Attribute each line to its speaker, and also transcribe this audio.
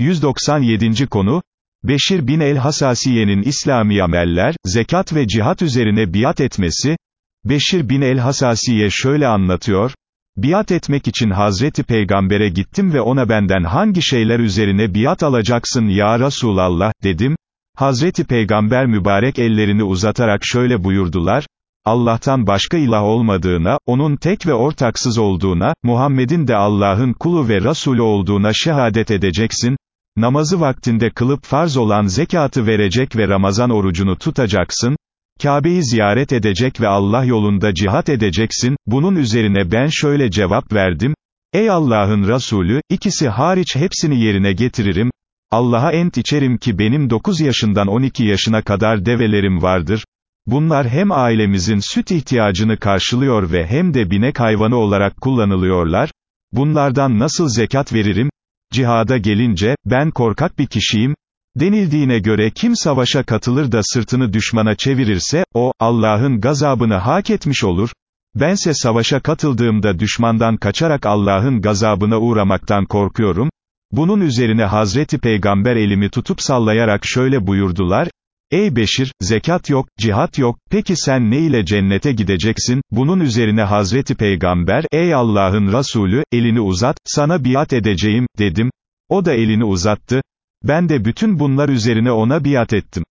Speaker 1: 197. konu, Beşir bin el-Hasasiye'nin İslami ameller, zekat ve cihat üzerine biat etmesi, Beşir bin el-Hasasiye şöyle anlatıyor, Biat etmek için Hazreti Peygamber'e gittim ve ona benden hangi şeyler üzerine biat alacaksın ya Resulallah, dedim, Hazreti Peygamber mübarek ellerini uzatarak şöyle buyurdular, Allah'tan başka ilah olmadığına, onun tek ve ortaksız olduğuna, Muhammed'in de Allah'ın kulu ve Resulü olduğuna şehadet edeceksin, namazı vaktinde kılıp farz olan zekatı verecek ve Ramazan orucunu tutacaksın, Kabe'yi ziyaret edecek ve Allah yolunda cihat edeceksin, bunun üzerine ben şöyle cevap verdim, Ey Allah'ın Resulü, ikisi hariç hepsini yerine getiririm, Allah'a ent içerim ki benim 9 yaşından 12 yaşına kadar develerim vardır, bunlar hem ailemizin süt ihtiyacını karşılıyor ve hem de binek hayvanı olarak kullanılıyorlar, bunlardan nasıl zekat veririm, cihada gelince, ben korkak bir kişiyim, denildiğine göre kim savaşa katılır da sırtını düşmana çevirirse, o, Allah'ın gazabını hak etmiş olur, bense savaşa katıldığımda düşmandan kaçarak Allah'ın gazabına uğramaktan korkuyorum, bunun üzerine Hazreti Peygamber elimi tutup sallayarak şöyle buyurdular, Ey Beşir, zekat yok, cihat yok, peki sen ne ile cennete gideceksin? Bunun üzerine Hazreti Peygamber, ey Allah'ın Resulü, elini uzat, sana biat edeceğim, dedim. O da elini uzattı. Ben de bütün bunlar üzerine ona biat ettim.